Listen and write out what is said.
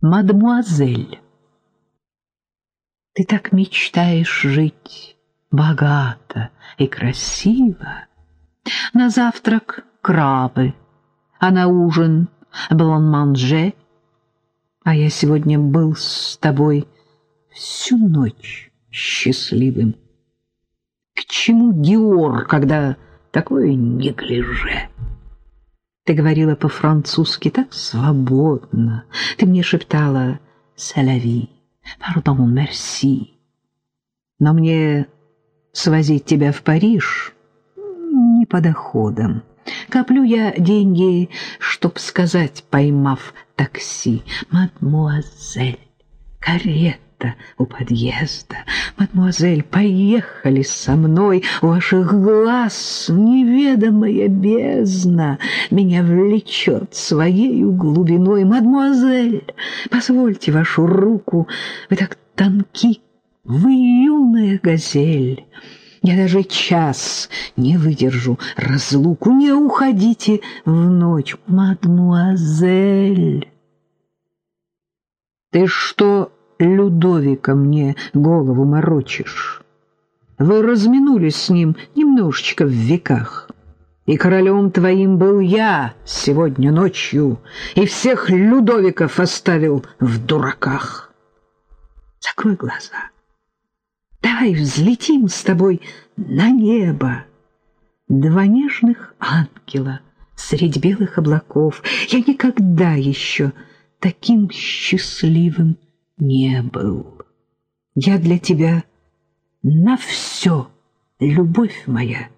мадмуазель. Ты так мечтаешь жить богато и красиво. На завтрак крабы, а на ужин блан-манже. А я сегодня был с тобой всю ночь счастливым. К чему Диор, когда такое неглиже? Ты говорила по-французски так свободно. Ты мне шептала «Салави», «Пардон, мерси». Но мне свозить тебя в Париж не по доходам. Коплю я деньги, чтоб сказать, поймав такси, «Мадмуазель, карета» карета у подъезда. Мадемуазель, поехали со мной, у ваших глаз неведомая бездна меня влечет своей глубиной. Мадемуазель, позвольте вашу руку, вы так тонки, вы юная газель. Я даже час не выдержу разлуку, не уходите в ночь, мадмуазель. Ты что Людовика мне голову морочишь. Вы разминулись с ним немножечко в веках. И королем твоим был я сегодня ночью, и всех Людовиков оставил в дураках. Закрой глаза. Давай взлетим с тобой на небо. Два нежных ангела средь белых облаков. Я никогда еще таким счастливым не был. Я для тебя на все, любовь моя.